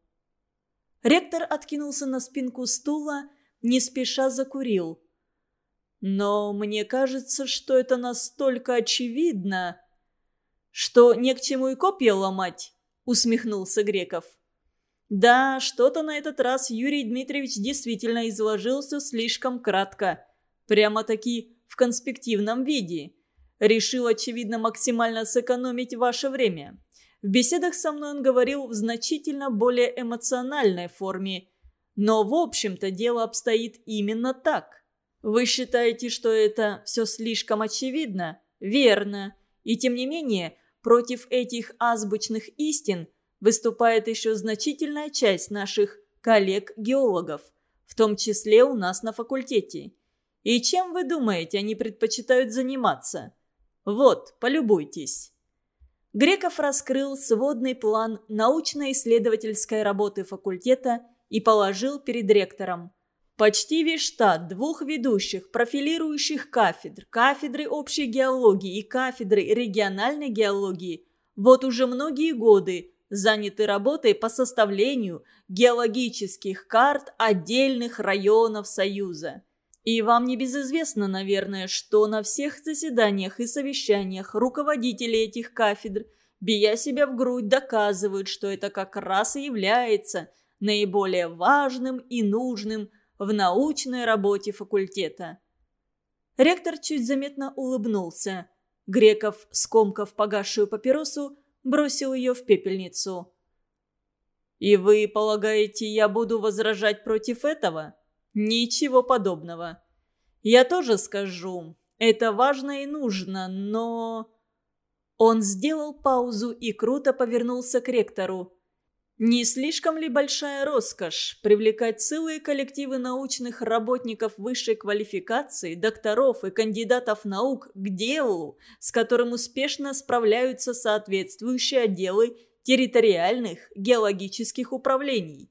Ректор откинулся на спинку стула, не спеша закурил. «Но мне кажется, что это настолько очевидно», «Что не к чему и копья ломать?» – усмехнулся Греков. Да, что-то на этот раз Юрий Дмитриевич действительно изложился слишком кратко. Прямо-таки в конспективном виде. Решил, очевидно, максимально сэкономить ваше время. В беседах со мной он говорил в значительно более эмоциональной форме. Но, в общем-то, дело обстоит именно так. Вы считаете, что это все слишком очевидно? Верно. И тем не менее, Против этих азбучных истин выступает еще значительная часть наших коллег-геологов, в том числе у нас на факультете. И чем, вы думаете, они предпочитают заниматься? Вот, полюбуйтесь. Греков раскрыл сводный план научно-исследовательской работы факультета и положил перед ректором. Почти весь штат двух ведущих профилирующих кафедр, кафедры общей геологии и кафедры региональной геологии, вот уже многие годы заняты работой по составлению геологических карт отдельных районов Союза. И вам не безизвестно, наверное, что на всех заседаниях и совещаниях руководители этих кафедр, бия себя в грудь, доказывают, что это как раз и является наиболее важным и нужным – в научной работе факультета. Ректор чуть заметно улыбнулся. Греков, скомкав погасшую папиросу, бросил ее в пепельницу. «И вы полагаете, я буду возражать против этого? Ничего подобного. Я тоже скажу, это важно и нужно, но...» Он сделал паузу и круто повернулся к ректору. Не слишком ли большая роскошь привлекать целые коллективы научных работников высшей квалификации, докторов и кандидатов наук к делу, с которым успешно справляются соответствующие отделы территориальных геологических управлений?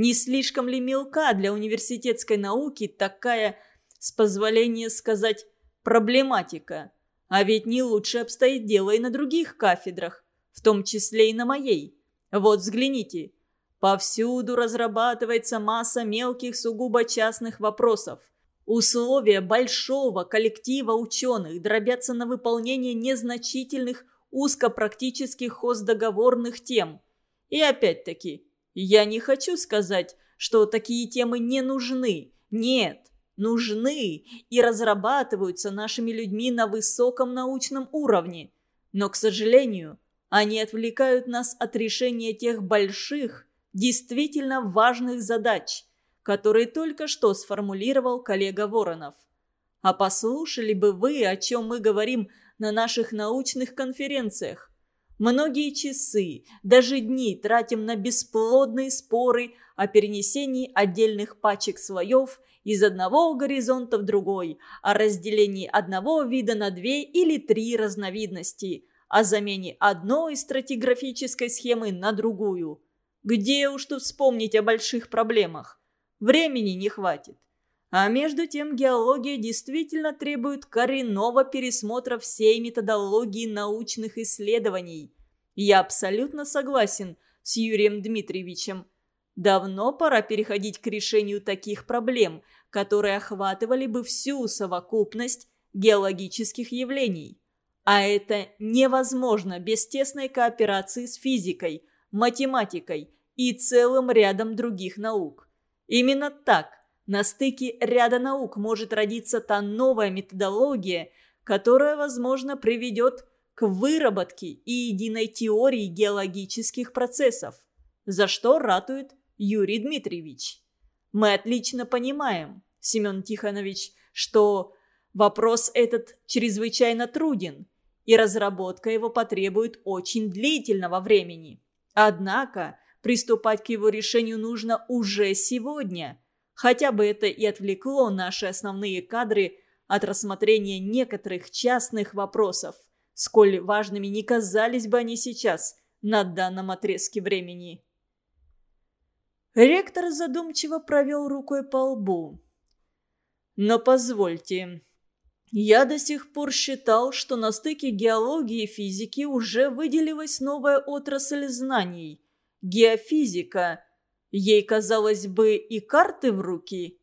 Не слишком ли мелка для университетской науки такая, с позволения сказать, проблематика? А ведь не лучше обстоит дело и на других кафедрах, в том числе и на моей. Вот взгляните. Повсюду разрабатывается масса мелких сугубо частных вопросов. Условия большого коллектива ученых дробятся на выполнение незначительных узкопрактических хоздоговорных тем. И опять-таки, я не хочу сказать, что такие темы не нужны. Нет, нужны и разрабатываются нашими людьми на высоком научном уровне. Но, к сожалению, они отвлекают нас от решения тех больших, действительно важных задач, которые только что сформулировал коллега Воронов. А послушали бы вы, о чем мы говорим на наших научных конференциях. Многие часы, даже дни тратим на бесплодные споры о перенесении отдельных пачек слоев из одного горизонта в другой, о разделении одного вида на две или три разновидности – о замене одной стратиграфической схемы на другую. Где уж тут вспомнить о больших проблемах? Времени не хватит. А между тем геология действительно требует коренного пересмотра всей методологии научных исследований. Я абсолютно согласен с Юрием Дмитриевичем. Давно пора переходить к решению таких проблем, которые охватывали бы всю совокупность геологических явлений. А это невозможно без тесной кооперации с физикой, математикой и целым рядом других наук. Именно так на стыке ряда наук может родиться та новая методология, которая, возможно, приведет к выработке и единой теории геологических процессов, за что ратует Юрий Дмитриевич. Мы отлично понимаем, Семен Тихонович, что вопрос этот чрезвычайно труден – и разработка его потребует очень длительного времени. Однако приступать к его решению нужно уже сегодня. Хотя бы это и отвлекло наши основные кадры от рассмотрения некоторых частных вопросов, сколь важными не казались бы они сейчас на данном отрезке времени. Ректор задумчиво провел рукой по лбу. «Но позвольте, я до сих пор считал, что на стыке геологии и физики уже выделилась новая отрасль знаний – геофизика. Ей, казалось бы, и карты в руки.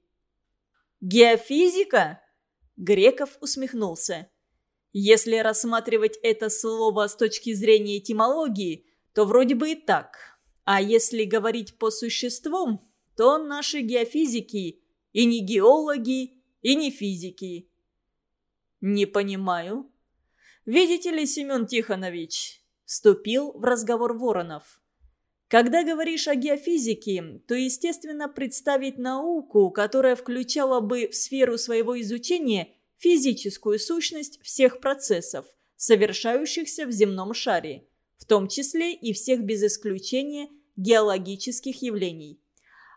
«Геофизика?» – Греков усмехнулся. «Если рассматривать это слово с точки зрения этимологии, то вроде бы и так. А если говорить по существу, то наши геофизики и не геологи, и не физики». «Не понимаю». «Видите ли, Семен Тихонович?» – вступил в разговор Воронов. Когда говоришь о геофизике, то, естественно, представить науку, которая включала бы в сферу своего изучения физическую сущность всех процессов, совершающихся в земном шаре, в том числе и всех без исключения геологических явлений.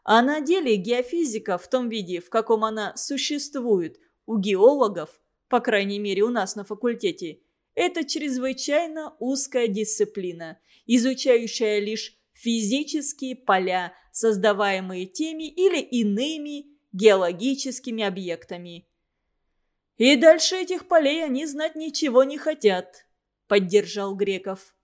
А на деле геофизика в том виде, в каком она существует у геологов, по крайней мере у нас на факультете, это чрезвычайно узкая дисциплина, изучающая лишь физические поля, создаваемые теми или иными геологическими объектами. «И дальше этих полей они знать ничего не хотят», – поддержал Греков.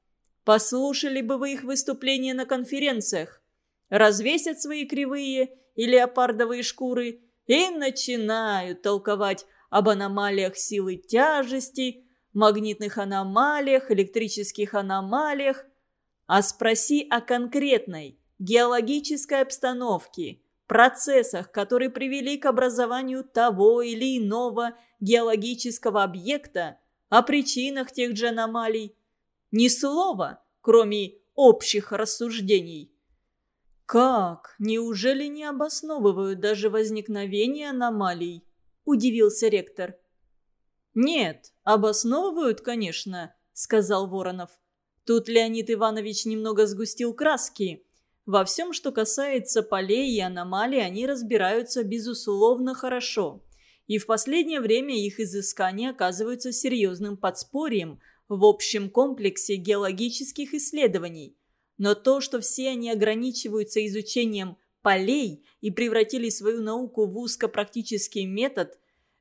«Послушали бы вы их выступления на конференциях. Развесят свои кривые и леопардовые шкуры и начинают толковать об аномалиях силы тяжести, магнитных аномалиях, электрических аномалиях. А спроси о конкретной геологической обстановке, процессах, которые привели к образованию того или иного геологического объекта, о причинах тех же аномалий. Ни слова, кроме общих рассуждений. «Как? Неужели не обосновывают даже возникновение аномалий?» – удивился ректор. «Нет, обосновывают, конечно», – сказал Воронов. Тут Леонид Иванович немного сгустил краски. Во всем, что касается полей и аномалий, они разбираются, безусловно, хорошо и в последнее время их изыскания оказываются серьезным подспорьем в общем комплексе геологических исследований. Но то, что все они ограничиваются изучением полей и превратили свою науку в узкопрактический метод,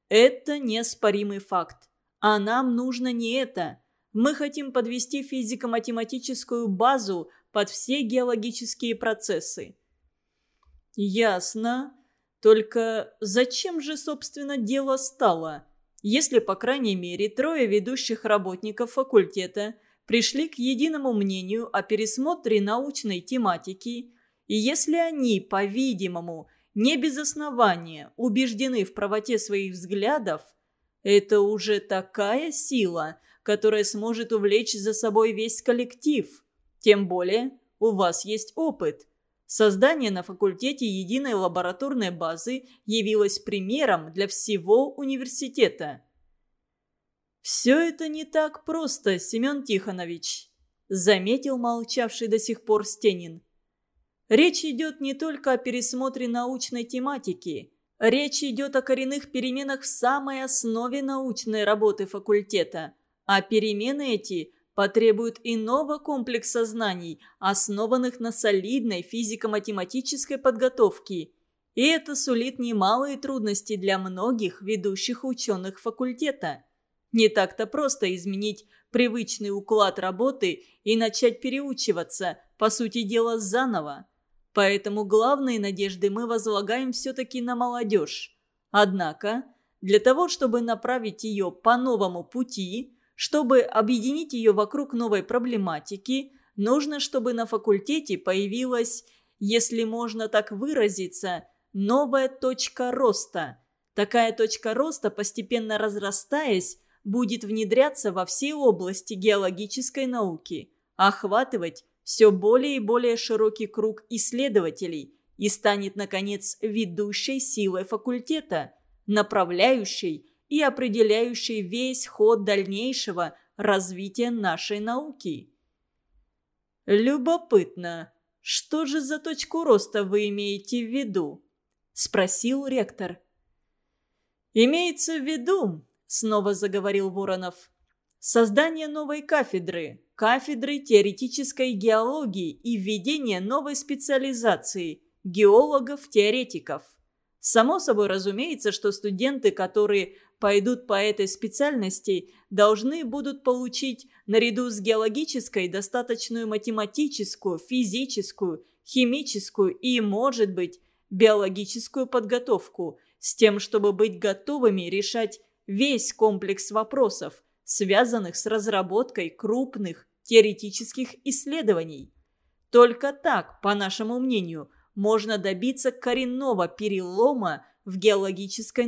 это неоспоримый факт. А нам нужно не это. Мы хотим подвести физико-математическую базу под все геологические процессы. «Ясно», только зачем же, собственно, дело стало? Если, по крайней мере, трое ведущих работников факультета пришли к единому мнению о пересмотре научной тематики, и если они, по-видимому, не без основания убеждены в правоте своих взглядов, это уже такая сила, которая сможет увлечь за собой весь коллектив. Тем более у вас есть опыт – Создание на факультете единой лабораторной базы явилось примером для всего университета. «Все это не так просто, Семен Тихонович», – заметил молчавший до сих пор Стенин. «Речь идет не только о пересмотре научной тематики. Речь идет о коренных переменах в самой основе научной работы факультета. А перемены эти потребует иного комплекса знаний, основанных на солидной физико-математической подготовке. И это сулит немалые трудности для многих ведущих ученых факультета. Не так-то просто изменить привычный уклад работы и начать переучиваться, по сути дела, заново. Поэтому главные надежды мы возлагаем все-таки на молодежь. Однако, для того, чтобы направить ее по новому пути – чтобы объединить ее вокруг новой проблематики, нужно, чтобы на факультете появилась, если можно так выразиться, новая точка роста. Такая точка роста, постепенно разрастаясь, будет внедряться во все области геологической науки, охватывать все более и более широкий круг исследователей и станет, наконец, ведущей силой факультета, направляющей и определяющий весь ход дальнейшего развития нашей науки. «Любопытно, что же за точку роста вы имеете в виду?» – спросил ректор. «Имеется в виду», – снова заговорил Воронов, – «создание новой кафедры, кафедры теоретической геологии и введение новой специализации – геологов-теоретиков. Само собой разумеется, что студенты, которые пойдут по этой специальности, должны будут получить наряду с геологической достаточную математическую, физическую, химическую и, может быть, биологическую подготовку с тем, чтобы быть готовыми решать весь комплекс вопросов, связанных с разработкой крупных теоретических исследований. Только так, по нашему мнению, можно добиться коренного перелома в геологической